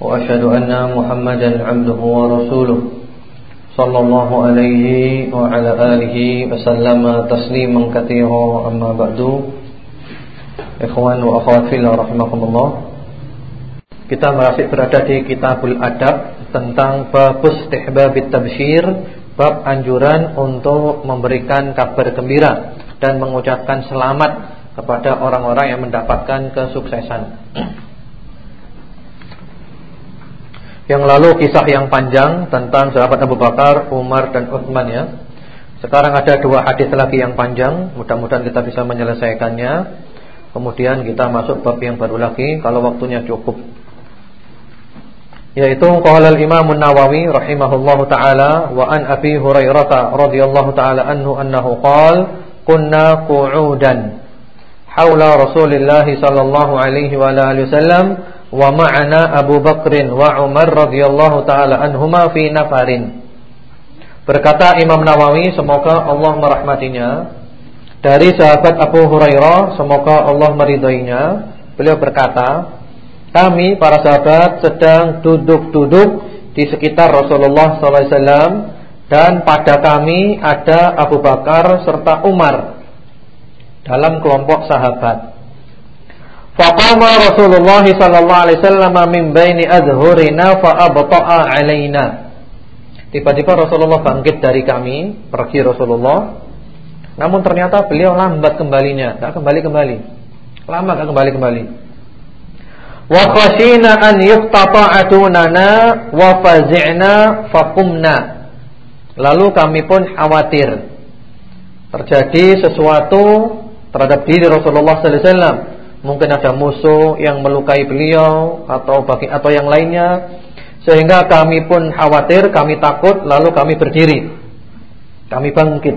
وأشهد أن محمدا عبده ورسوله صلى الله عليه وعلى آله وسلم تسليما كثيرا أما بعد إخوان وأخوات في الله رحمكم الله Kita masih berada di Kitabul Adab tentang bab istihbab tabsyir, bab anjuran untuk memberikan kabar gembira dan mengucapkan selamat kepada orang-orang yang mendapatkan kesuksesan. Yang lalu kisah yang panjang tentang sahabat Abu Bakar, Umar dan Uthman ya. Sekarang ada dua hadis lagi yang panjang, mudah-mudahan kita bisa menyelesaikannya. Kemudian kita masuk bab yang baru lagi kalau waktunya cukup. Yaitu qala al-Imam An-Nawawi rahimahullahu taala wa an Abi Hurairah radhiyallahu taala anhu annahu qala kunna qu'udan haula Rasulillah sallallahu alaihi wa alihi wasallam wa ma'ana Abu Bakrin wa Umar radhiyallahu taala anhuma fi nafarin. Berkata Imam Nawawi semoga Allah merahmatinya dari sahabat Abu Hurairah semoga Allah meridainya beliau berkata kami para sahabat sedang duduk-duduk di sekitar Rasulullah SAW dan pada kami ada Abu Bakar serta Umar dalam kelompok sahabat. Faqama Rasulullah sallallahu alaihi wasallam min baini adhurina fa abta'a alaina. Tiba-tiba Rasulullah bangkit dari kami, pergi Rasulullah. Namun ternyata beliau lambat kembalinya, enggak kembali-kembali. Lama enggak kembali-kembali. Wa khashina an yuqtata'atunana wa fazi'na faqumna. Lalu kami pun khawatir terjadi sesuatu terhadap diri Rasulullah sallallahu alaihi wasallam mungkin ada musuh yang melukai beliau atau bagi atau yang lainnya sehingga kami pun khawatir, kami takut lalu kami berdiri. Kami bangkit.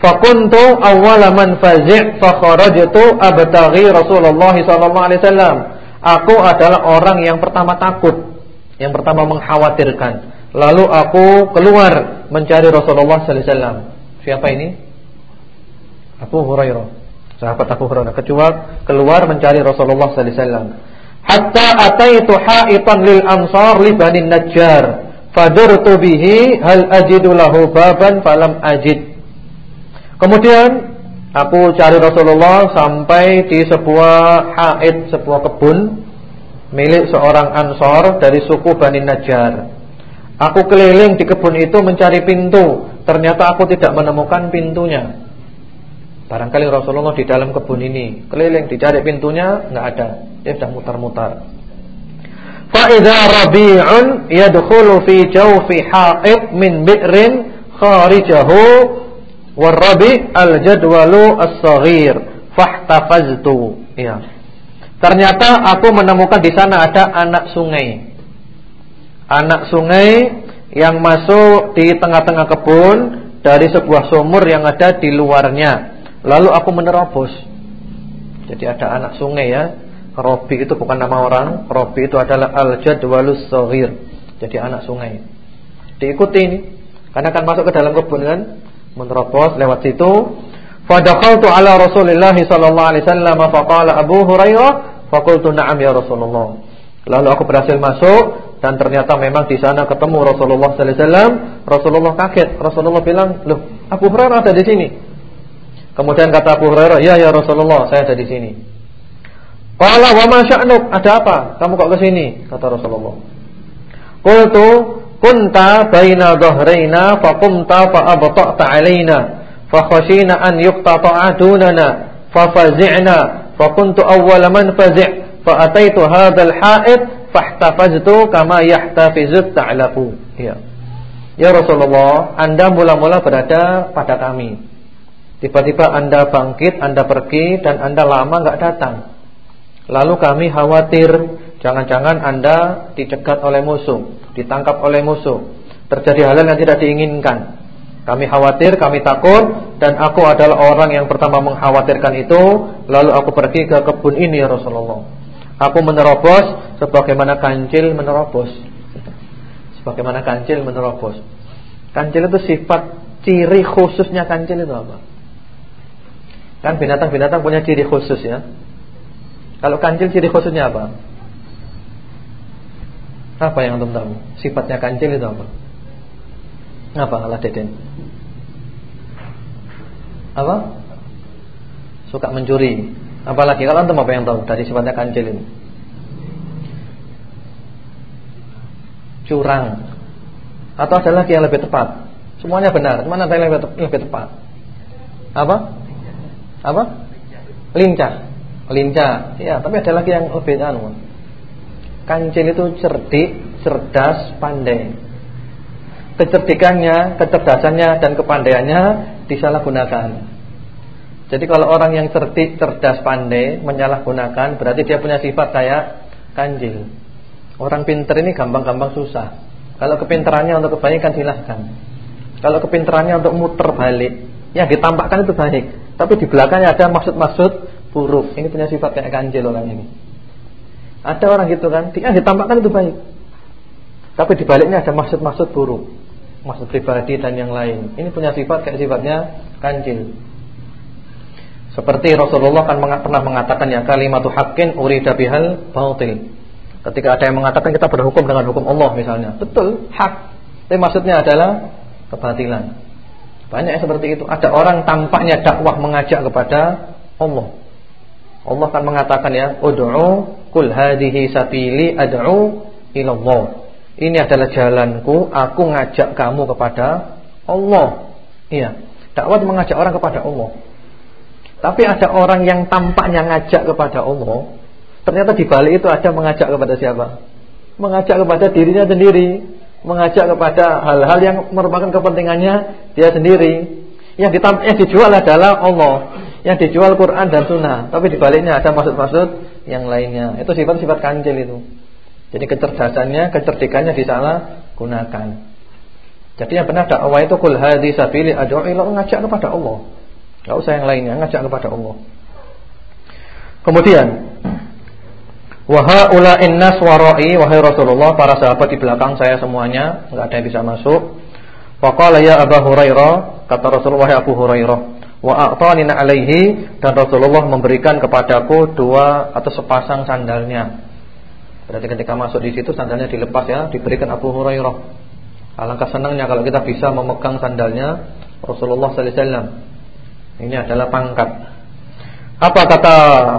Fakuntu awwala man fazi' fa kharajtu abtaghi Rasulullah sallallahu alaihi wasallam. Aku adalah orang yang pertama takut, yang pertama mengkhawatirkan. Lalu aku keluar mencari Rasulullah sallallahu alaihi wasallam. Siapa ini? Abu Hurairah. Sahabat Abu Hurairah kecuali keluar mencari Rasulullah sallallahu alaihi wasallam. Hatta ataitu haitan lil ansar li Bani Najjar. Fadurtu bihi hal ajidu lahu baban falam ajid. Kemudian aku cari Rasulullah sampai di sebuah haid, sebuah kebun milik seorang ansor dari suku Bani Najjar. Aku keliling di kebun itu mencari pintu, ternyata aku tidak menemukan pintunya. Barangkali Rasulullah di dalam kebun ini keliling dicari pintunya nggak ada, dia sudah mutar-mutar. Fa idza rabi'un yadkhulu fi jawfi haqib min bi'rin kharijahu warabi al-jadwalu as-saghir fahtafaztu. Ya. Ternyata aku menemukan di sana ada anak sungai. Anak sungai yang masuk di tengah-tengah kebun dari sebuah sumur yang ada di luarnya. Lalu aku menerobos. Jadi ada anak sungai ya. Robi itu bukan nama orang. Robi itu adalah al-jadwalus saghir. Jadi anak sungai. Diikuti ini. Karena akan masuk ke dalam kebun kan. Menerobos lewat situ. Fadakhaltu ala Rasulillah sallallahu alaihi wasallam faqala Abu Hurairah faqultu na'am ya Rasulullah. Lalu aku berhasil masuk dan ternyata memang di sana ketemu Rasulullah sallallahu alaihi wasallam. Rasulullah kaget. Rasulullah bilang, "Loh, Abu Hurairah ada di sini." Kemudian kata Abu Hurairah, "Ya ya Rasulullah, saya ada di sini." Qala wa ma sya'nuk? Ada apa? Kamu kok ke sini? Kata Rasulullah. Qultu kunta baina dhahraina fa qumta fa abta'ta alaina fa khashina an yuqtata'a dunana fa fazi'na fa kuntu awwala man fazi' fa ataitu hadzal ha'id fahtafaztu kama yahtafizu ta'lafu. Ya. Ya Rasulullah, Anda mula-mula berada pada kami. Tiba-tiba anda bangkit, anda pergi dan anda lama nggak datang. Lalu kami khawatir jangan-jangan anda dicegat oleh musuh. ditangkap oleh musuh, terjadi hal yang tidak diinginkan. Kami khawatir, kami takut dan aku adalah orang yang pertama mengkhawatirkan itu, lalu aku pergi ke kebun ini ya Rasulullah. Aku menerobos sebagaimana kancil menerobos. Sebagaimana kancil menerobos. Kancil itu sifat ciri khususnya kancil itu apa? Kan binatang-binatang punya ciri khusus ya. Kalau kancil ciri khususnya apa? Apa yang antum tahu? Sifatnya kancil itu apa? Apa Allah Deden? Apa? Suka mencuri. Apalagi kalau antum apa yang tahu dari sifatnya kancil ini? Curang. Atau ada lagi yang lebih tepat? Semuanya benar. Mana ada yang lebih, lebih tepat? Apa? Apa? Lincah. Lincah. Ya, tapi ada lagi yang lebih anu. Kancil itu cerdik, cerdas, pandai. Kecerdikannya, kecerdasannya dan kepandaiannya disalahgunakan. Jadi kalau orang yang cerdik, cerdas, pandai menyalahgunakan berarti dia punya sifat kayak kancil. Orang pinter ini gampang-gampang susah. Kalau kepinterannya untuk kebaikan silahkan. Kalau kepinterannya untuk muter balik, yang ditampakkan itu baik, tapi di belakangnya ada maksud-maksud buruk. Ini punya sifat kayak kancil orang ini. Ada orang gitu kan, yang ditampakkan itu baik. Tapi di baliknya ada maksud-maksud buruk. Maksud pribadi dan yang lain. Ini punya sifat kayak sifatnya kancil. Seperti Rasulullah kan pernah mengatakan ya kalimatu haqqin urida bihal batil. Ketika ada yang mengatakan kita berhukum dengan hukum Allah misalnya. Betul, hak. Tapi maksudnya adalah kebatilan. Banyak seperti itu. Ada orang tampaknya dakwah mengajak kepada Allah. Allah kan mengatakan ya, "Ud'u kul hadhihi sabili ad'u ila Allah." Ini adalah jalanku, aku ngajak kamu kepada Allah. Iya, dakwah mengajak orang kepada Allah. Tapi ada orang yang tampaknya ngajak kepada Allah, ternyata di balik itu ada mengajak kepada siapa? Mengajak kepada dirinya sendiri, mengajak kepada hal-hal yang merupakan kepentingannya dia sendiri. Yang, yang dijual adalah Allah yang dijual Quran dan Sunnah, tapi di baliknya ada maksud-maksud yang lainnya. Itu sifat-sifat kancil itu. Jadi kecerdasannya, kecerdikannya disalah gunakan. Jadi yang benar dakwah itu kul hadis sabili ad'u ila ngajak kepada Allah. Enggak usah yang lainnya, ngajak kepada Allah. Kemudian Waha innas warai wahai Rasulullah para sahabat di belakang saya semuanya enggak ada yang bisa masuk. Faqala ya Abu Hurairah kata Rasulullah ya Abu Hurairah wa a'tanina alaihi dan Rasulullah memberikan kepadaku dua atau sepasang sandalnya. Berarti ketika masuk di situ sandalnya dilepas ya, diberikan Abu Hurairah. Alangkah senangnya kalau kita bisa memegang sandalnya Rasulullah sallallahu alaihi wasallam. Ini adalah pangkat. Apa kata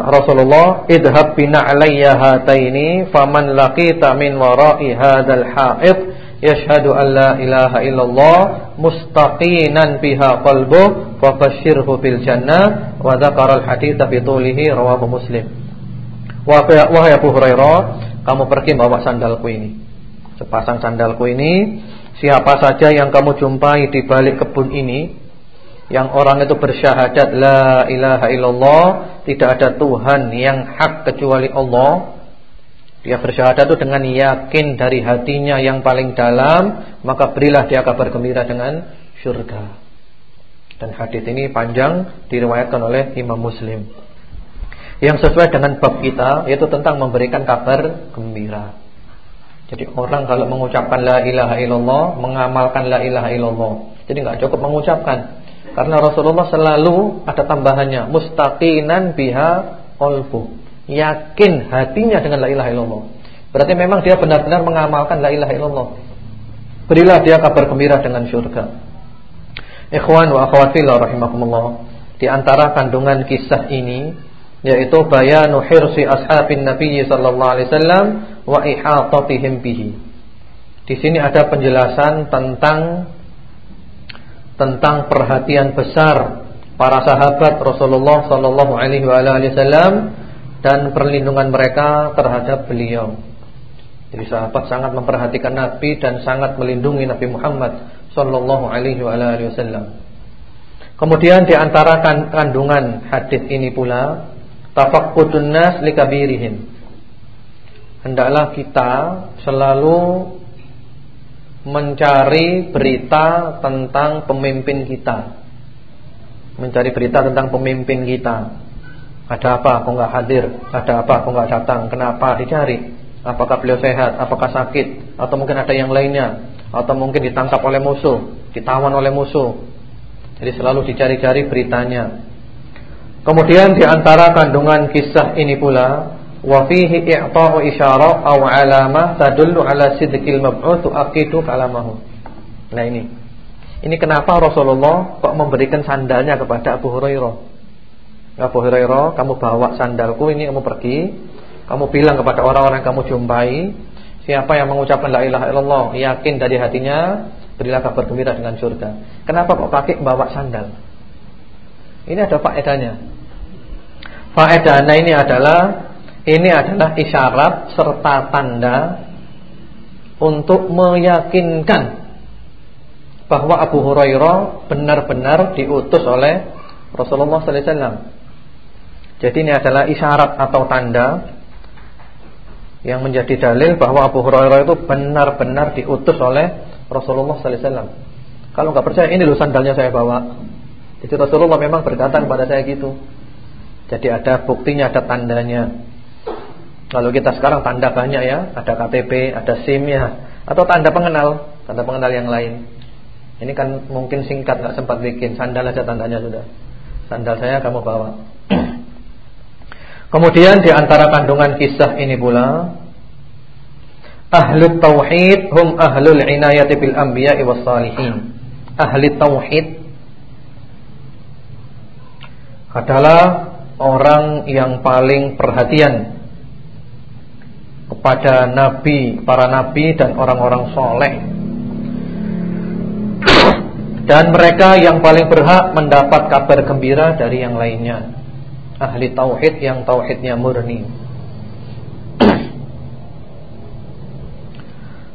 Rasulullah? Idhab bina alayya hataini faman laqita min wara'i hadzal ha'id. Yashhadu an la ilaha illallah mustaqinan biha qalbuh fa basyirhu bil jannah. Wa dzakara al hadits bi tulihi rawahu muslim. Wahai Abu Hurairah kamu pergi bawa sandalku ini. Sepasang sandalku ini siapa saja yang kamu jumpai di balik kebun ini yang orang itu bersyahadat la ilaha illallah tidak ada Tuhan yang hak kecuali Allah dia bersyahadat itu dengan yakin dari hatinya yang paling dalam, maka berilah dia kabar gembira dengan syurga. Dan hadis ini panjang diriwayatkan oleh Imam Muslim. Yang sesuai dengan bab kita yaitu tentang memberikan kabar gembira. Jadi orang kalau mengucapkan la ilaha illallah, mengamalkan la ilaha illallah. Jadi nggak cukup mengucapkan. Karena Rasulullah selalu ada tambahannya, mustaqinan biha qalbu yakin hatinya dengan la ilaha illallah. Berarti memang dia benar-benar mengamalkan la ilaha illallah. Berilah dia kabar gembira dengan syurga. Ikhwan wa akhwat fillah rahimakumullah. Di antara kandungan kisah ini yaitu bayanu hirsi ashabin Nabi sallallahu alaihi wasallam wa ihatatihim bihi. Di sini ada penjelasan tentang tentang perhatian besar para sahabat Rasulullah sallallahu alaihi wasallam dan perlindungan mereka terhadap beliau. Jadi sahabat sangat memperhatikan Nabi dan sangat melindungi Nabi Muhammad sallallahu alaihi wasallam. Kemudian di antara kandungan hadis ini pula tafaqqudun nas likabirihim. Hendaklah kita selalu mencari berita tentang pemimpin kita. Mencari berita tentang pemimpin kita. Ada apa kok enggak hadir? Ada apa kok enggak datang? Kenapa dicari? Apakah beliau sehat? Apakah sakit? Atau mungkin ada yang lainnya? Atau mungkin ditangkap oleh musuh, ditawan oleh musuh. Jadi selalu dicari-cari beritanya. Kemudian di antara kandungan kisah ini pula fihi i'ta'u isyarah aw alamah tadullu ala sidqil mab'uts aqidu kalamahu. Nah ini. Ini kenapa Rasulullah kok memberikan sandalnya kepada Abu Hurairah? Abu Hurairah, kamu bawa sandalku ini kamu pergi, kamu bilang kepada orang-orang kamu jumpai, siapa yang mengucapkan la ilaha illallah, yakin dari hatinya, berilah kabar gembira dengan surga. Kenapa kok pakai bawa sandal? Ini ada faedahnya. Faedahnya ini adalah ini adalah isyarat serta tanda untuk meyakinkan bahwa Abu Hurairah benar-benar diutus oleh Rasulullah sallallahu alaihi wasallam. Jadi ini adalah isyarat atau tanda yang menjadi dalil bahwa Abu Hurairah itu benar-benar diutus oleh Rasulullah sallallahu alaihi wasallam. Kalau nggak percaya ini loh sandalnya saya bawa. Jadi Rasulullah memang berkata kepada saya gitu. Jadi ada buktinya, ada tandanya. Kalau kita sekarang tanda banyak ya, ada KTP, ada SIM-nya, atau tanda pengenal, tanda pengenal yang lain. Ini kan mungkin singkat nggak sempat bikin, sandal aja tandanya sudah. Sandal saya kamu bawa. Kemudian di antara kandungan kisah ini pula Ahli tauhid hum ahlul inayati bil anbiya'i was salihin. Ahli tauhid adalah orang yang paling perhatian kepada nabi, para nabi dan orang-orang soleh. Dan mereka yang paling berhak mendapat kabar gembira dari yang lainnya. Ahli tauhid yang tauhidnya murni.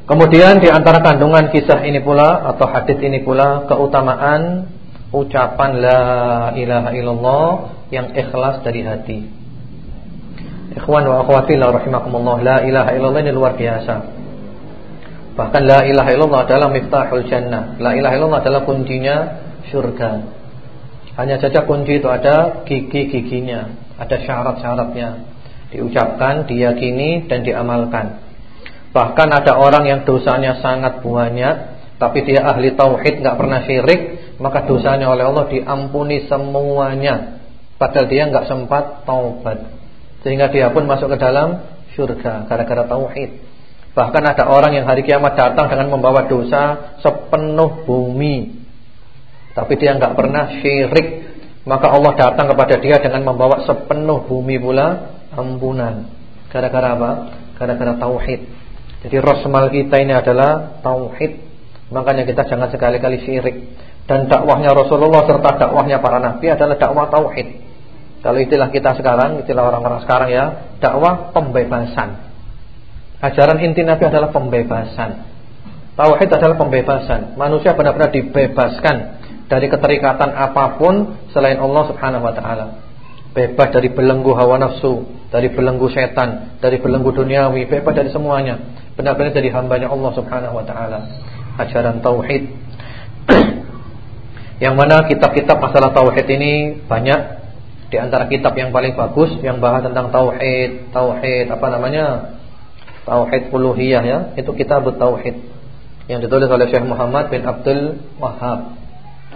Kemudian di antara kandungan kisah ini pula atau hadis ini pula keutamaan ucapan la ilaha illallah yang ikhlas dari hati. Ikhwan wa akhwati la rahimakumullah, la ilaha illallah ini luar biasa. Bahkan la ilaha illallah adalah miftahul jannah. La ilaha illallah adalah kuncinya surga. Hanya saja kunci itu ada gigi-giginya, ada syarat-syaratnya. Diucapkan, diyakini dan diamalkan. Bahkan ada orang yang dosanya sangat banyak, tapi dia ahli tauhid, nggak pernah syirik, maka dosanya oleh Allah diampuni semuanya. Padahal dia nggak sempat taubat. Sehingga dia pun masuk ke dalam surga gara-gara tauhid. Bahkan ada orang yang hari kiamat datang dengan membawa dosa sepenuh bumi. Tapi dia nggak pernah syirik. Maka Allah datang kepada dia dengan membawa sepenuh bumi pula ampunan. Gara-gara apa? Gara-gara tauhid. Jadi rosmal kita ini adalah tauhid. Makanya kita jangan sekali-kali syirik. Dan dakwahnya Rasulullah serta dakwahnya para nabi adalah dakwah tauhid. Kalau istilah kita sekarang, istilah orang-orang sekarang ya, dakwah pembebasan. Ajaran inti Nabi adalah pembebasan. Tauhid adalah pembebasan. Manusia benar-benar dibebaskan dari keterikatan apa pun selain Allah Subhanahu wa taala. Bebas dari belenggu hawa nafsu, dari belenggu setan, dari belenggu duniawi, bebas dari semuanya. Benar-benar jadi hambanya Allah Subhanahu wa taala. Ajaran tauhid. Yang mana kitab-kitab masalah tauhid ini banyak di antara kitab yang paling bagus yang bahas tentang tauhid, tauhid apa namanya? Tauhid uluhiyah ya, itu kitab tauhid yang ditulis oleh Syekh Muhammad bin Abdul Wahhab.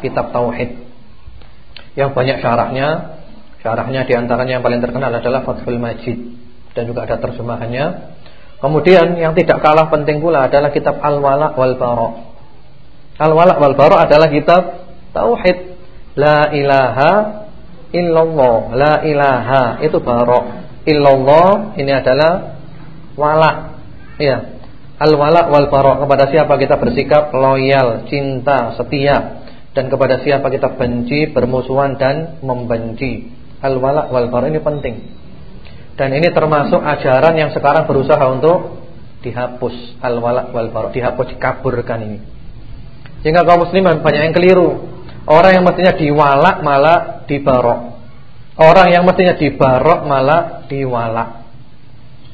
Kitab tauhid. Yang banyak syarahnya. Syarahnya di antaranya yang paling terkenal adalah Fathul Majid dan juga ada terjemahannya. Kemudian yang tidak kalah penting pula adalah kitab Al-Wala wal Bara. Al-Wala wal Bara adalah kitab tauhid. La ilaha illallah la ilaha. Itu barok. Illallah ini adalah wala. Ya al wala wal barok. Kepada siapa kita bersikap loyal cinta setia? Dan kepada siapa kita benci bermusuhan dan membenci? Al wala wal barok. Ini penting. Dan ini termasuk ajaran yang sekarang berusaha untuk dihapus. Al wala wal barok. Dihapus dikaburkan ini. Sehingga kaum muslimin banyak yang keliru Orang yang mestinya diwalak malah dibarok. Orang yang mestinya dibarok malah diwalak.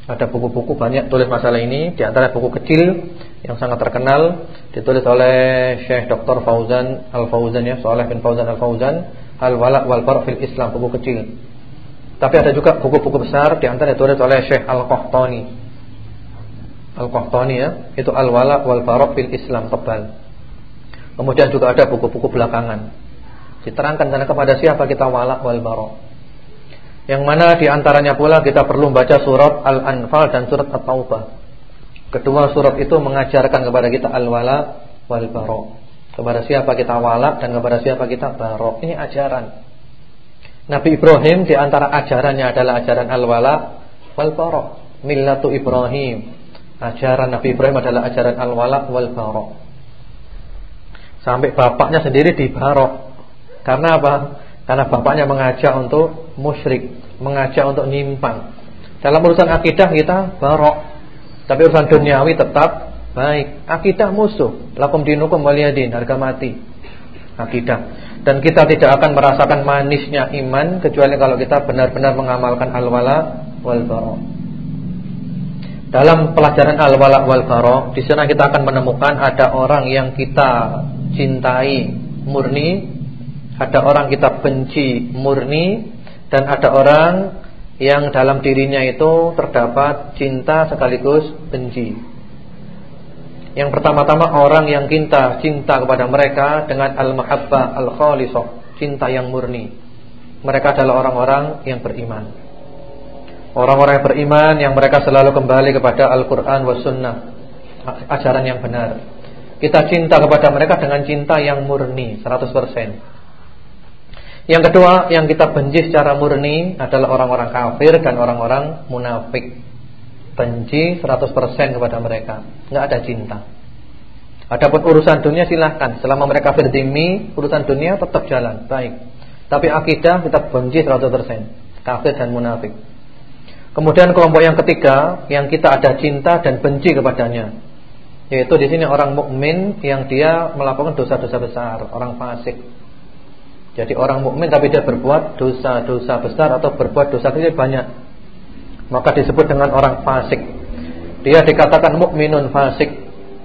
Ada buku-buku banyak tulis masalah ini, di antara buku kecil yang sangat terkenal ditulis oleh Syekh Dr. Fauzan Al-Fauzan ya, Saleh bin Fauzan Al-Fauzan, Al-Wala' wal Bar' fil Islam, buku kecil. Tapi ada juga buku-buku besar di antara ditulis oleh Syekh Al-Qahtani. Al-Qahtani ya, itu Al-Wala' wal Bar' fil Islam tebal. Kemudian juga ada buku-buku belakangan. Diterangkan karena kepada siapa kita wala' wal Bar'. Yang mana di antaranya pula kita perlu baca surat Al-Anfal dan surat At-Taubah. Kedua surat itu mengajarkan kepada kita al-wala wal bara. Kepada siapa kita wala dan kepada siapa kita bara. Ini ajaran. Nabi Ibrahim di antara ajarannya adalah ajaran al-wala wal bara. Millatu Ibrahim. Ajaran Nabi Ibrahim adalah ajaran al-wala wal bara. Sampai bapaknya sendiri dibarok. Karena apa? Karena bapaknya mengajak untuk musyrik, mengajak untuk nyimpang. Dalam urusan akidah kita barok. Tapi urusan duniawi tetap baik. Akidah musuh. Lakum dinukum waliyadin, harga mati. Akidah. Dan kita tidak akan merasakan manisnya iman kecuali kalau kita benar-benar mengamalkan al-wala wal bara. Dalam pelajaran al-wala wal di sana kita akan menemukan ada orang yang kita cintai murni, ada orang kita benci murni, dan ada orang yang dalam dirinya itu terdapat cinta sekaligus benci. Yang pertama-tama orang yang cinta cinta kepada mereka dengan al-mahabbah al-khalisah, cinta yang murni. Mereka adalah orang-orang yang beriman. Orang-orang yang beriman yang mereka selalu kembali kepada Al-Qur'an was sunnah, ajaran yang benar. Kita cinta kepada mereka dengan cinta yang murni 100%. Yang kedua yang kita benci secara murni adalah orang-orang kafir dan orang-orang munafik. Benci 100% kepada mereka, nggak ada cinta. Adapun urusan dunia silahkan Selama mereka berdimi Urusan dunia tetap jalan Baik Tapi akidah kita benci 100% Kafir dan munafik Kemudian kelompok yang ketiga Yang kita ada cinta dan benci kepadanya Yaitu di sini orang mukmin Yang dia melakukan dosa-dosa besar Orang fasik jadi orang mukmin tapi dia berbuat dosa-dosa besar atau berbuat dosa kecil banyak. Maka disebut dengan orang fasik. Dia dikatakan mukminun fasik,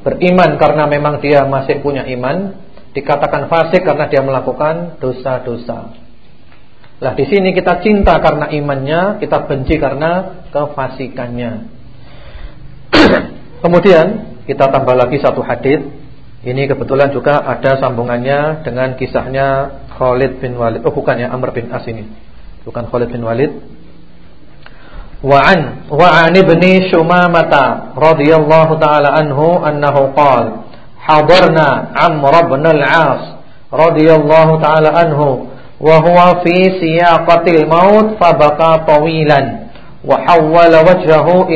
beriman karena memang dia masih punya iman, dikatakan fasik karena dia melakukan dosa-dosa. Lah di sini kita cinta karena imannya, kita benci karena kefasikannya. Kemudian kita tambah lagi satu hadis. Ini kebetulan juga ada sambungannya dengan kisahnya Khalid bin Walid. Oh bukan ya Amr bin As ini. Bukan Khalid bin Walid. Wa an wa an ibni Shumamah radhiyallahu taala anhu annahu qala hadarna Amr bin al-As radhiyallahu taala anhu wa huwa fi siyaqatil maut fabaka tawilan wa hawwala wajhahu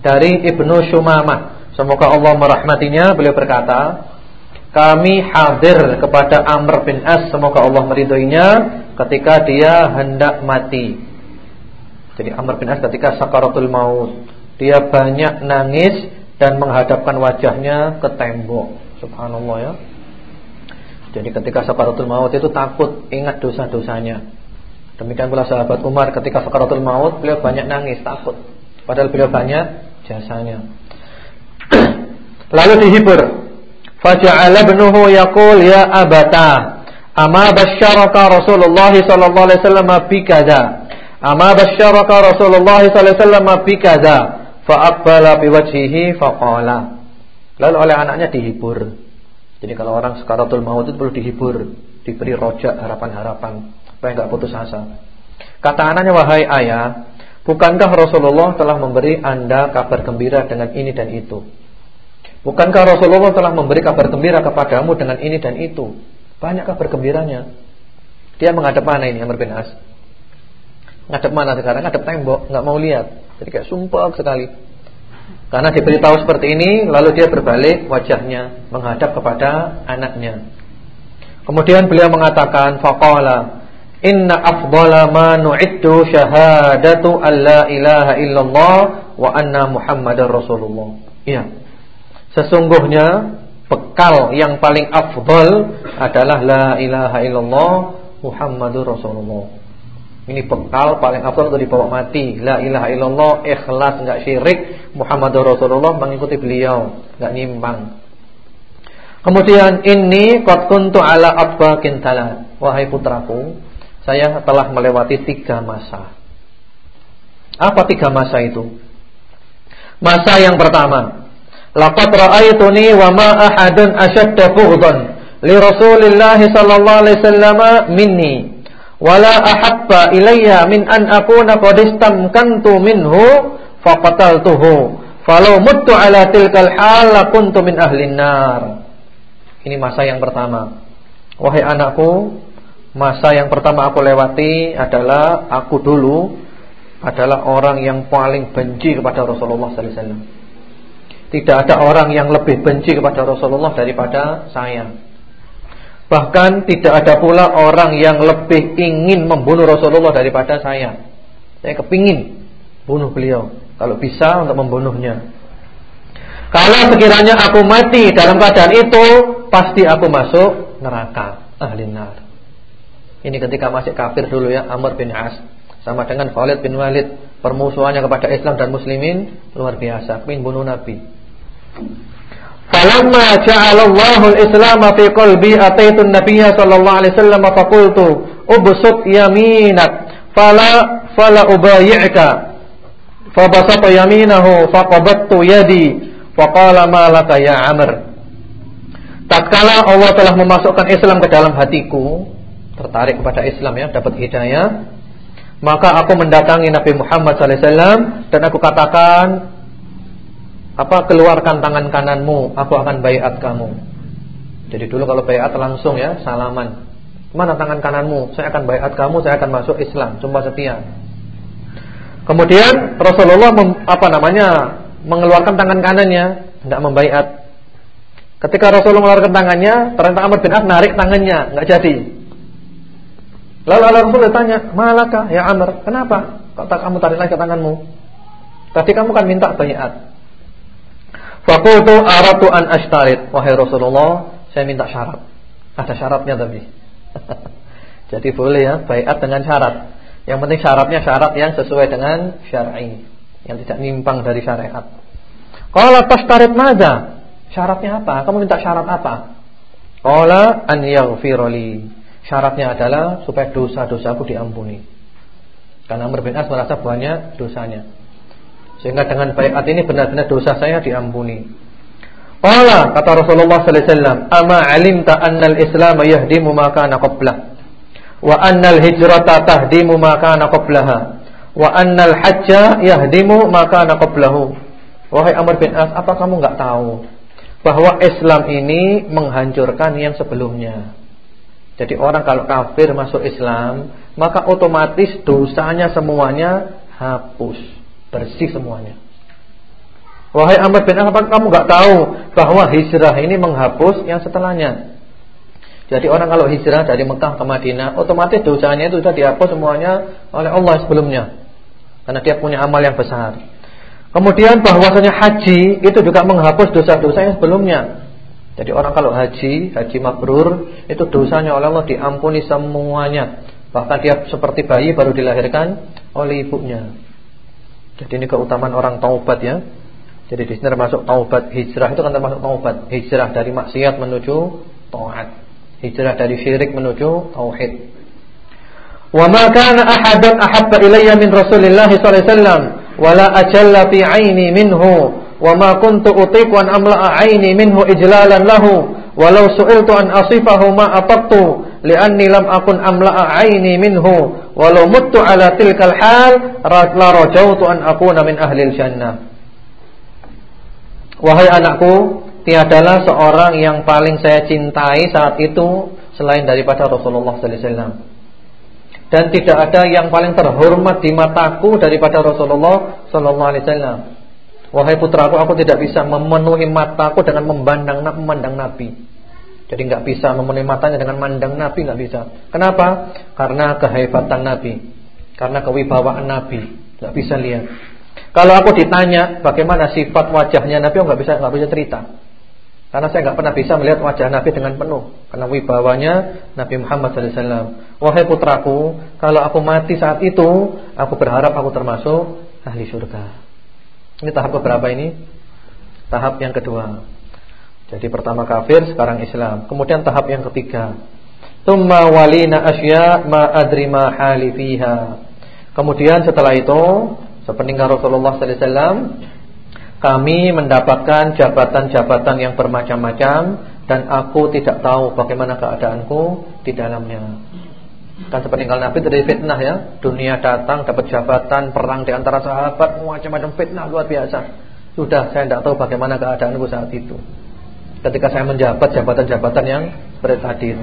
dari Ibnu Shumamah semoga Allah merahmatinya beliau berkata kami hadir kepada Amr bin As semoga Allah meridhoinya ketika dia hendak mati. Jadi Amr bin As ketika sakaratul maut, dia banyak nangis dan menghadapkan wajahnya ke tembok. Subhanallah ya. Jadi ketika sakaratul maut itu takut ingat dosa-dosanya. Demikian pula sahabat Umar ketika sakaratul maut beliau banyak nangis takut. Padahal beliau banyak jasanya. Lalu dihibur. Faja'ala ibnuhu yaqul ya abata ama basyaraka Rasulullah sallallahu alaihi wasallam bi kaza ama basyaraka Rasulullah sallallahu alaihi wasallam bi kaza fa aqbala bi wajhihi faqala lalu oleh anaknya dihibur jadi kalau orang sekaratul maut itu perlu dihibur diberi rojak harapan-harapan supaya enggak putus asa kata anaknya wahai ayah bukankah Rasulullah telah memberi Anda kabar gembira dengan ini dan itu Bukankah Rasulullah telah memberi kabar gembira kepadamu dengan ini dan itu? Banyak kabar gembiranya. Dia menghadap mana ini Amr bin As? Mana sekarang? Ngadep tembok, nggak mau lihat. Jadi kayak sumpah sekali. Karena diberitahu seperti ini, lalu dia berbalik wajahnya menghadap kepada anaknya. Kemudian beliau mengatakan, faqala Inna afdala ma nu'iddu syahadatu alla ilaha illallah wa anna muhammadar rasulullah. Iya. Sesungguhnya bekal yang paling afdal adalah la ilaha illallah Muhammadur Rasulullah. Ini bekal paling afdal untuk dibawa mati. La ilaha illallah, ikhlas enggak syirik, Muhammad Rasulullah mengikuti beliau, nggak nyimpang. Kemudian ini qad kuntu ala atbaqin talat. Wahai putraku, saya telah melewati tiga masa. Apa tiga masa itu? Masa yang pertama, laqad ra'aituni wa ma ahadun ashadda bughdan li Rasulillah sallallahu alaihi wasallam minni wala ahabba ilayya min an akuna qad istamkantu minhu faqataltuhu falau muttu ala tilkal hal lakuntu min ahli nar ini masa yang pertama wahai anakku masa yang pertama aku lewati adalah aku dulu adalah orang yang paling benci kepada Rasulullah sallallahu alaihi wasallam tidak ada orang yang lebih benci kepada Rasulullah daripada saya Bahkan tidak ada pula orang yang lebih ingin membunuh Rasulullah daripada saya. Saya kepingin bunuh beliau. Kalau bisa untuk membunuhnya. Kalau sekiranya aku mati dalam keadaan itu, pasti aku masuk neraka. Ahli nar. Ini ketika masih kafir dulu ya, Amr bin As. Sama dengan Khalid bin Walid. Permusuhannya kepada Islam dan Muslimin luar biasa. Ingin bunuh Nabi. Falamma ja'alallahu al-Islam fi qalbi ataitu an-nabiy sallallahu alaihi wasallam fa qultu ubsut yaminak fala fala ubayyi'ka fa basata yaminahu fa qabattu yadi fa qala ma laka ya Amr Tatkala Allah telah memasukkan Islam ke dalam hatiku tertarik kepada Islam ya dapat hidayah maka aku mendatangi Nabi Muhammad wasallam dan aku katakan apa keluarkan tangan kananmu, aku akan bayat kamu. Jadi dulu kalau bayat langsung ya, salaman. Mana tangan kananmu? Saya akan bayat kamu, saya akan masuk Islam, sumpah setia. Kemudian Rasulullah mem, apa namanya? mengeluarkan tangan kanannya, tidak membayat. Ketika Rasulullah mengeluarkan tangannya, ternyata Amr bin As narik tangannya, nggak jadi. Lalu Allah Rasul tanya, "Malaka ya Amr? Kenapa? Kok tak kamu tarik lagi tanganmu? Tadi kamu kan minta bayat." Fakultu aratu an ashtarit. Wahai Rasulullah, saya minta syarat. Ada syaratnya tapi. Jadi boleh ya, bayat dengan syarat. Yang penting syaratnya syarat yang sesuai dengan syar'i, yang tidak nimpang dari syariat. Kalau tarit maza, syaratnya apa? Kamu minta syarat apa? Qala an yaghfirli. Syaratnya adalah supaya dosa-dosaku diampuni. Karena Amr merasa banyak dosanya. Sehingga dengan bayat ini benar-benar dosa saya diampuni. Qala kata Rasulullah sallallahu alaihi wasallam, "Ama 'alimta anna al-Islam yahdimu ma kana wa anna al-hijrata tahdimu ma kana qablaha wa anna al-hajja yahdimu ma kana qablahu." Wahai Amr bin As, apa kamu enggak tahu bahwa Islam ini menghancurkan yang sebelumnya? Jadi orang kalau kafir masuk Islam, maka otomatis dosanya semuanya hapus bersih semuanya. Wahai Ahmad bin Hanbal, kamu nggak tahu bahwa hijrah ini menghapus yang setelahnya. Jadi orang kalau hijrah dari Mekah ke Madinah, otomatis dosanya itu sudah dihapus semuanya oleh Allah sebelumnya. Karena dia punya amal yang besar. Kemudian bahwasanya haji itu juga menghapus dosa-dosa yang sebelumnya. Jadi orang kalau haji, haji mabrur, itu dosanya oleh Allah diampuni semuanya. Bahkan dia seperti bayi baru dilahirkan oleh ibunya. Jadi ini keutamaan orang taubat ya. Jadi di sini termasuk taubat hijrah itu kan termasuk taubat. Hijrah dari maksiat menuju taat. Hijrah dari syirik menuju tauhid. Wa ma kana ahadun ahabba ilayya min Rasulillah sallallahu alaihi wasallam wala ajalla fi 'aini minhu wa ma kuntu utiqu an amla'a 'aini minhu ijlalan lahu walau su'iltu an asifahu ma ataqtu li'anni lam akun amla'a 'aini minhu walau muttu ala tilkal hal la rajautu an akuna min ahli jannah Wahai anakku tiadalah seorang yang paling saya cintai saat itu selain daripada Rasulullah sallallahu alaihi wasallam dan tidak ada yang paling terhormat di mataku daripada Rasulullah sallallahu alaihi wasallam Wahai putraku aku tidak bisa memenuhi mataku dengan memandang memandang Nabi jadi nggak bisa memenuhi matanya dengan mandang Nabi nggak bisa. Kenapa? Karena kehebatan Nabi, karena kewibawaan Nabi, nggak bisa lihat. Kalau aku ditanya bagaimana sifat wajahnya Nabi, nggak bisa nggak bisa cerita. Karena saya nggak pernah bisa melihat wajah Nabi dengan penuh karena wibawanya Nabi Muhammad SAW. Wahai putraku, kalau aku mati saat itu, aku berharap aku termasuk ahli surga. Ini tahap beberapa ini? Tahap yang kedua. Jadi pertama kafir, sekarang Islam. Kemudian tahap yang ketiga. Tumma walina asya ma adri ma. Kemudian setelah itu, sepeninggal Rasulullah wasallam, kami mendapatkan jabatan-jabatan yang bermacam-macam dan aku tidak tahu bagaimana keadaanku di dalamnya. Kan sepeninggal Nabi dari fitnah ya. Dunia datang dapat jabatan, perang di antara sahabat, macam-macam fitnah luar biasa. Sudah saya tidak tahu bagaimana keadaanku saat itu. Ketika saya menjabat jabatan-jabatan yang seperti.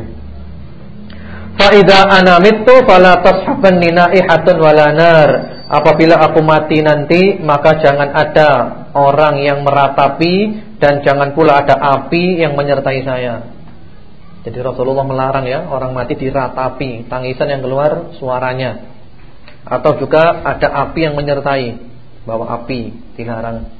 Faida ana mitu fala tashabanni naihatun wala nar. Apabila aku mati nanti, maka jangan ada orang yang meratapi dan jangan pula ada api yang menyertai saya. Jadi Rasulullah melarang ya orang mati diratapi, tangisan yang keluar suaranya. Atau juga ada api yang menyertai, bawa api dilarang.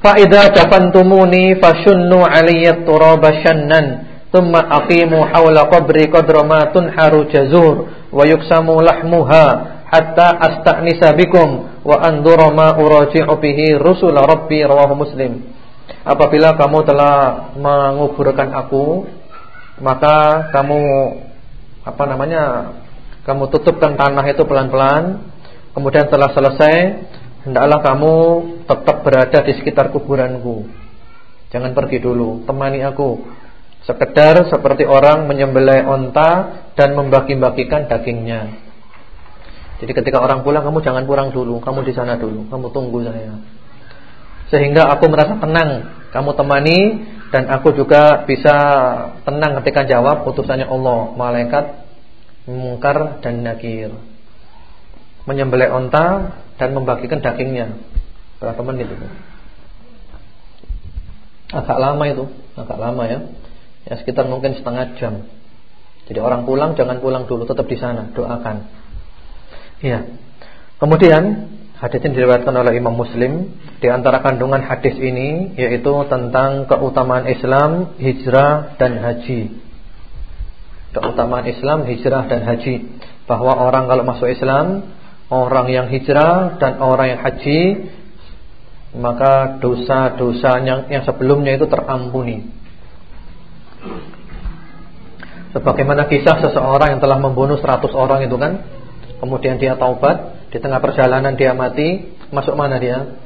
Fa idza dafantumuni fashunnu aliyat turaba shannan thumma aqimu hawla qabri qadra ma tunharu jazur wa yuksamu lahmuha hatta astanisa bikum wa andura ma uraji'u bihi rusul rabbi rawahu muslim. Apabila kamu telah menguburkan aku maka kamu apa namanya? Kamu tutupkan tanah itu pelan-pelan. Kemudian setelah selesai, hendaklah kamu tetap berada di sekitar kuburanku. Jangan pergi dulu, temani aku. Sekedar seperti orang menyembelih onta dan membagi-bagikan dagingnya. Jadi ketika orang pulang kamu jangan pulang dulu, kamu di sana dulu, kamu tunggu saya. Sehingga aku merasa tenang, kamu temani dan aku juga bisa tenang ketika jawab putusannya Allah, malaikat mungkar dan nakir. Menyembelih onta dan membagikan dagingnya. Berapa menit itu? Agak lama itu, agak lama ya. Ya sekitar mungkin setengah jam. Jadi orang pulang jangan pulang dulu, tetap di sana, doakan. Iya. Kemudian Hadis ini diriwayatkan oleh Imam Muslim Di antara kandungan hadis ini Yaitu tentang keutamaan Islam Hijrah dan haji Keutamaan Islam Hijrah dan haji Bahwa orang kalau masuk Islam Orang yang hijrah dan orang yang haji Maka dosa-dosa yang, yang sebelumnya itu terampuni Sebagaimana kisah seseorang yang telah membunuh 100 orang itu kan Kemudian dia taubat di tengah perjalanan dia mati, masuk mana dia?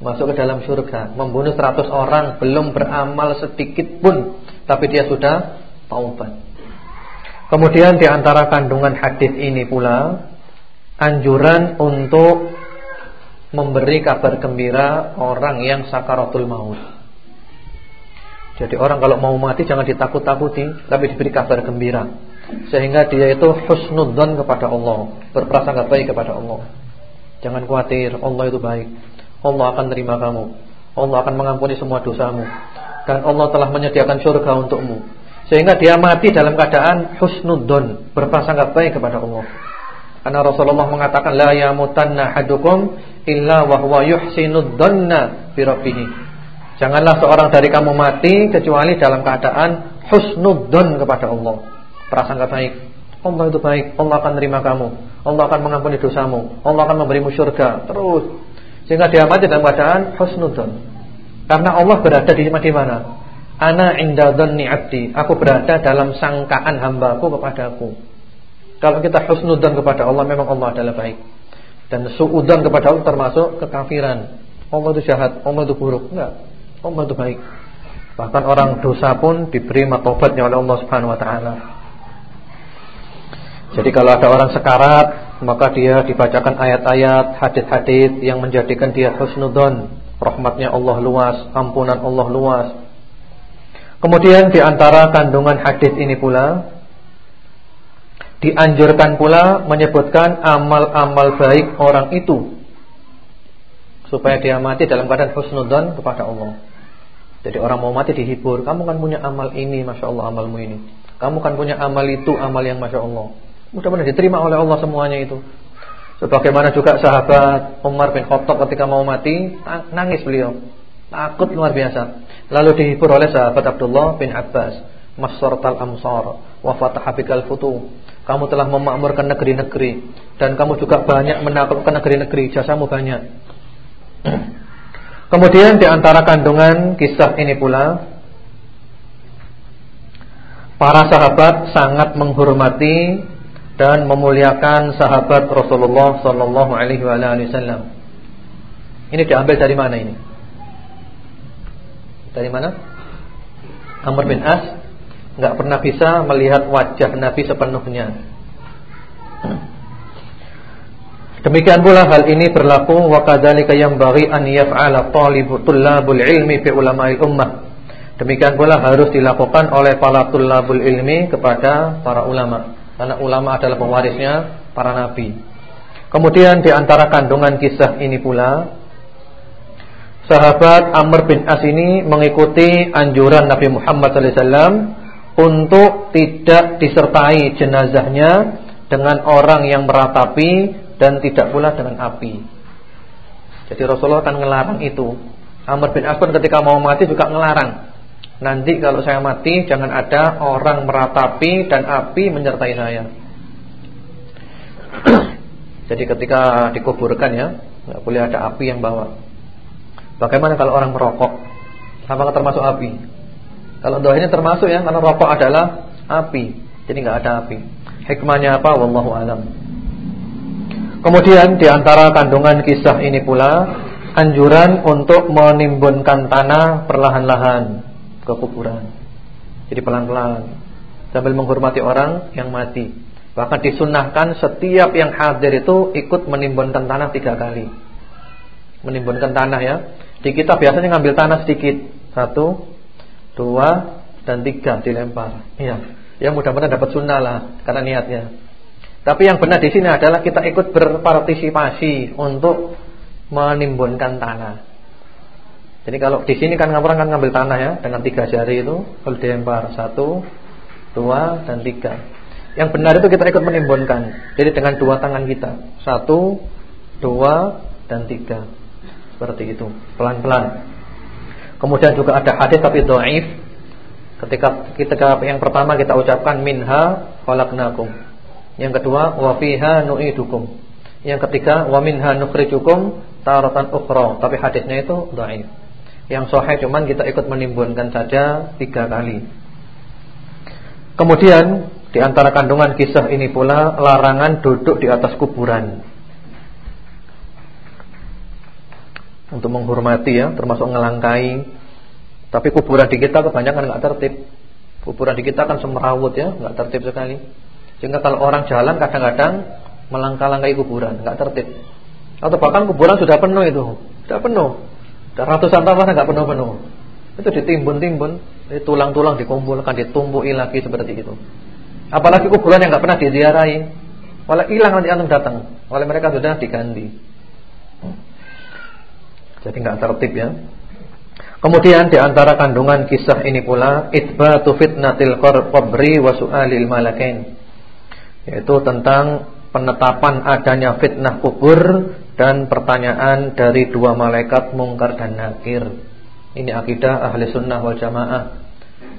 Masuk ke dalam surga. Membunuh 100 orang, belum beramal sedikit pun, tapi dia sudah taubat. Kemudian di antara kandungan hadis ini pula anjuran untuk memberi kabar gembira orang yang sakaratul maut. Jadi orang kalau mau mati jangan ditakut-takuti, tapi diberi kabar gembira sehingga dia itu husnudzon kepada Allah, berprasangka baik kepada Allah. Jangan khawatir, Allah itu baik. Allah akan terima kamu. Allah akan mengampuni semua dosamu. Dan Allah telah menyediakan surga untukmu. Sehingga dia mati dalam keadaan husnudzon, berprasangka baik kepada Allah. Karena Rasulullah mengatakan la yamutanna hadukum illa wa huwa yuhsinudzanna bi Janganlah seorang dari kamu mati kecuali dalam keadaan husnudzon kepada Allah prasangka baik. Allah itu baik, Allah akan menerima kamu. Allah akan mengampuni dosamu. Allah akan memberimu surga. Terus sehingga dia mati dalam keadaan husnudzon. Karena Allah berada di mana? Ana inda dhanni 'abdi. Aku berada dalam sangkaan hambaku kepadaku. Kalau kita husnudzon kepada Allah memang Allah adalah baik. Dan suudzon kepada Allah termasuk kekafiran. Allah itu jahat, Allah itu buruk. Enggak. Allah itu baik. Bahkan orang dosa pun diberi matobatnya oleh Allah Subhanahu wa taala. Jadi kalau ada orang sekarat Maka dia dibacakan ayat-ayat Hadith-hadith yang menjadikan dia husnudon Rahmatnya Allah luas Ampunan Allah luas Kemudian di antara kandungan hadith ini pula Dianjurkan pula menyebutkan amal-amal baik orang itu Supaya dia mati dalam keadaan husnudon kepada Allah Jadi orang mau mati dihibur Kamu kan punya amal ini Masya Allah amalmu ini Kamu kan punya amal itu Amal yang Masya Allah Mudah-mudahan diterima oleh Allah semuanya itu. Sebagaimana juga sahabat Umar bin Khattab ketika mau mati nangis beliau. Takut luar biasa. Lalu dihibur oleh sahabat Abdullah bin Abbas. Masartal amsar wa fataha bikal futu. Kamu telah memakmurkan negeri-negeri dan kamu juga banyak menaklukkan negeri-negeri, jasamu banyak. Kemudian di antara kandungan kisah ini pula para sahabat sangat menghormati dan memuliakan sahabat Rasulullah sallallahu alaihi wasallam. Ini diambil dari mana ini? Dari mana? Amr bin As nggak pernah bisa melihat wajah Nabi sepenuhnya. Demikian pula hal ini berlaku wa kadzalika bagi an yaf'ala talibu tullabul ilmi fi ulama'il ummah. Demikian pula harus dilakukan oleh para tullabul ilmi kepada para ulama. Karena ulama adalah pewarisnya para nabi. Kemudian di antara kandungan kisah ini pula sahabat Amr bin As ini mengikuti anjuran Nabi Muhammad SAW untuk tidak disertai jenazahnya dengan orang yang meratapi dan tidak pula dengan api. Jadi Rasulullah akan ngelarang itu. Amr bin As ketika mau mati juga ngelarang. Nanti kalau saya mati jangan ada orang meratapi dan api menyertai saya. Jadi ketika dikuburkan ya, nggak boleh ada api yang bawa. Bagaimana kalau orang merokok? Apakah termasuk api? Kalau doanya termasuk ya, karena rokok adalah api. Jadi nggak ada api. Hikmahnya apa? Wallahu alam. Kemudian di antara kandungan kisah ini pula anjuran untuk menimbunkan tanah perlahan-lahan ke kuburan. Jadi pelan-pelan sambil menghormati orang yang mati. Bahkan disunahkan setiap yang hadir itu ikut menimbunkan tanah tiga kali. Menimbunkan tanah ya. Di kita biasanya ngambil tanah sedikit, satu, dua, dan tiga dilempar. Iya. Ya mudah-mudahan dapat sunnah lah karena niatnya. Tapi yang benar di sini adalah kita ikut berpartisipasi untuk menimbunkan tanah. Jadi kalau di sini kan orang kan ngambil tanah ya dengan tiga jari itu kalau dilempar satu, dua dan tiga. Yang benar itu kita ikut menimbunkan. Jadi dengan dua tangan kita satu, dua dan tiga seperti itu pelan-pelan. Kemudian juga ada hadis tapi dhaif. Ketika kita yang pertama kita ucapkan minha khalaqnakum yang kedua wa fiha nu'idukum. Yang ketiga wa minha nukhrijukum taratan ukhra. Tapi hadisnya itu dhaif. Yang sahih cuman kita ikut menimbunkan saja tiga kali. Kemudian di antara kandungan kisah ini pula larangan duduk di atas kuburan. Untuk menghormati ya, termasuk ngelangkai. Tapi kuburan di kita kebanyakan nggak tertib. Kuburan di kita kan semerawut ya, nggak tertib sekali. Sehingga kalau orang jalan kadang-kadang melangkah-langkai kuburan, nggak tertib. Atau bahkan kuburan sudah penuh itu, sudah penuh. Dan ratusan tahun nggak penuh-penuh. Itu ditimbun-timbun, tulang-tulang dikumpulkan, ditumpuki lagi seperti itu. Apalagi kuburan yang nggak pernah diziarahi, malah hilang nanti antum datang, oleh mereka sudah diganti. Jadi nggak tertib ya. Kemudian di antara kandungan kisah ini pula itbatu fitnatil qabri wa su'alil malakain yaitu tentang penetapan adanya fitnah kubur dan pertanyaan dari dua malaikat mungkar dan nakir. Ini akidah ahli sunnah wal jamaah.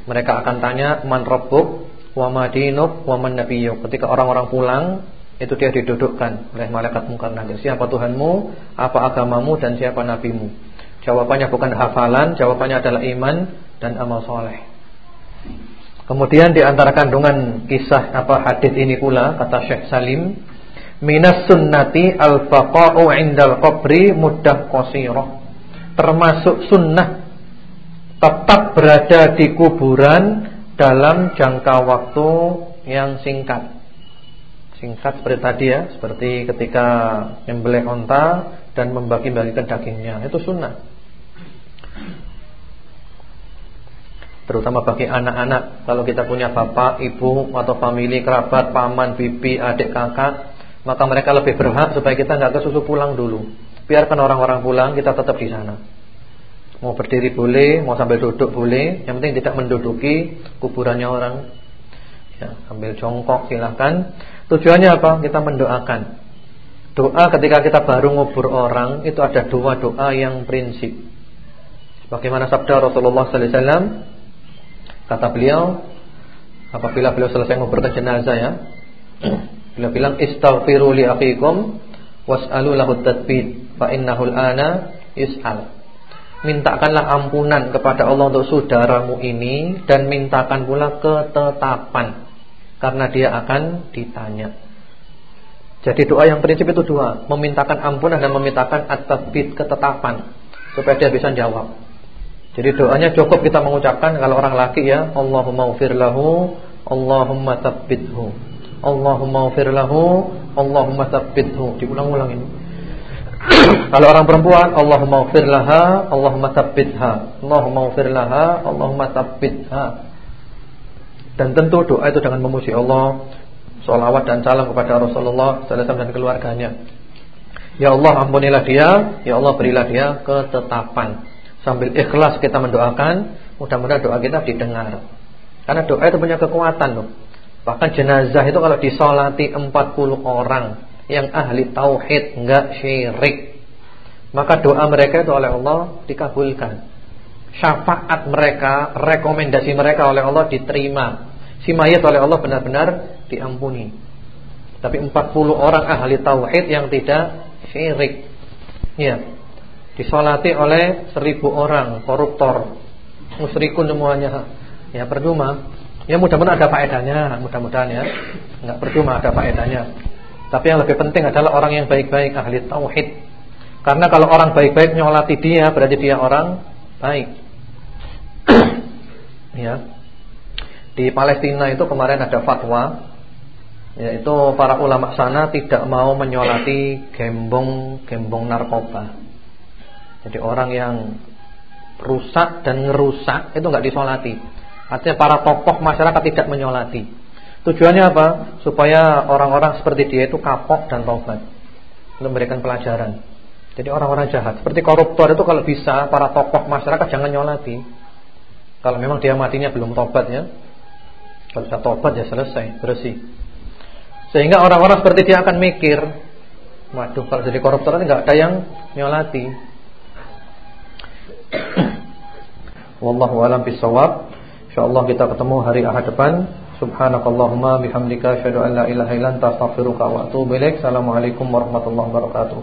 Mereka akan tanya man rabbuk wa madinuk wa man nabiyyuk. Ketika orang-orang pulang itu dia didudukkan oleh malaikat mungkar nakir. Siapa Tuhanmu, apa agamamu dan siapa nabimu? Jawabannya bukan hafalan, jawabannya adalah iman dan amal soleh. Kemudian di antara kandungan kisah apa hadis ini pula kata Syekh Salim, minas sunnati al-baqa'u 'indal qabri muddah qasirah. Termasuk sunnah tetap berada di kuburan dalam jangka waktu yang singkat. Singkat seperti tadi ya, seperti ketika membelai onta dan membagi-bagikan dagingnya, itu sunnah. Terutama bagi anak-anak. Kalau kita punya bapak, ibu Atau famili, kerabat, paman, bibi, adik, kakak Maka mereka lebih berhak Supaya kita nggak kesusu pulang dulu. Biarkan orang-orang pulang, kita tetap di sana. Mau berdiri boleh Mau sambil duduk boleh Yang penting tidak menduduki kuburannya orang. Ya, Ambil jongkok silahkan. Tujuannya apa? Kita mendoakan. Doa ketika kita baru ngubur orang Itu ada dua doa yang prinsip. Bagaimana sabda Rasulullah Sallallahu Alaihi Wasallam Kata beliau apabila beliau selesai menguburkan jenazah ya, beliau bilang istaghfiru li akhikum was'alu lahu tadbid fa innahu al-ana yus'al. mintakanlah ampunan kepada Allah untuk saudaramu ini dan mintakan pula ketetapan karena dia akan ditanya. Jadi doa yang prinsip itu dua, memintakan ampunan dan memintakan at-tabbit ketetapan supaya dia bisa jawab. Jadi doanya cukup kita mengucapkan kalau orang laki ya, Allahumma ufir lahu, Allahumma tabbithu. Allahumma ufir lahu, Allahumma tabbithu. Diulang-ulang ini. Kalau orang perempuan Allahumma ufir laha Allahumma tabbitha Allahumma ufir Allahumma tabbitha Dan tentu doa itu dengan memuji Allah Salawat dan salam kepada Rasulullah SAW dan keluarganya Ya Allah ampunilah dia Ya Allah berilah dia ketetapan Sambil ikhlas kita mendoakan Mudah-mudahan doa kita didengar. Karena doa itu punya kekuatan loh. Bahkan jenazah itu kalau disolati 40 orang yang ahli tauhid enggak syirik. Maka doa mereka itu oleh Allah dikabulkan. Syafaat mereka rekomendasi mereka oleh Allah diterima. Si mayat oleh Allah benar-benar diampuni. Tapi 40 orang ahli tauhid yang tidak syirik. Ya disolati oleh 1000 orang koruptor musyrikun semuanya ya percuma ya mudah-mudahan ada faedahnya mudah-mudahan ya enggak percuma ada faedahnya tapi yang lebih penting adalah orang yang baik-baik ahli tauhid. Karena kalau orang baik-baik nyolati dia berarti dia orang baik. ya. Di Palestina itu kemarin ada fatwa yaitu para ulama sana tidak mau menyolati gembong-gembong narkoba. Jadi orang yang rusak dan ngerusak itu nggak disolati. Artinya para tokoh masyarakat tidak menyolati. Tujuannya apa? Supaya orang-orang seperti dia itu kapok dan taubat. Memberikan pelajaran. Jadi orang-orang jahat seperti koruptor itu kalau bisa para tokoh masyarakat jangan nyolati. Kalau memang dia matinya belum tobat ya. Kalau sudah tobat ya selesai, bersih. Sehingga orang-orang seperti dia akan mikir, waduh kalau jadi koruptor ini nggak ada yang nyolati. Wallahu a'lam bishawab. Insyaallah kita ketemu hari Ahad depan. Subhanakallahumma bihamdika asyhadu an la ilaha illa anta astaghfiruka wa atubu ilaik. Assalamualaikum warahmatullahi wabarakatuh.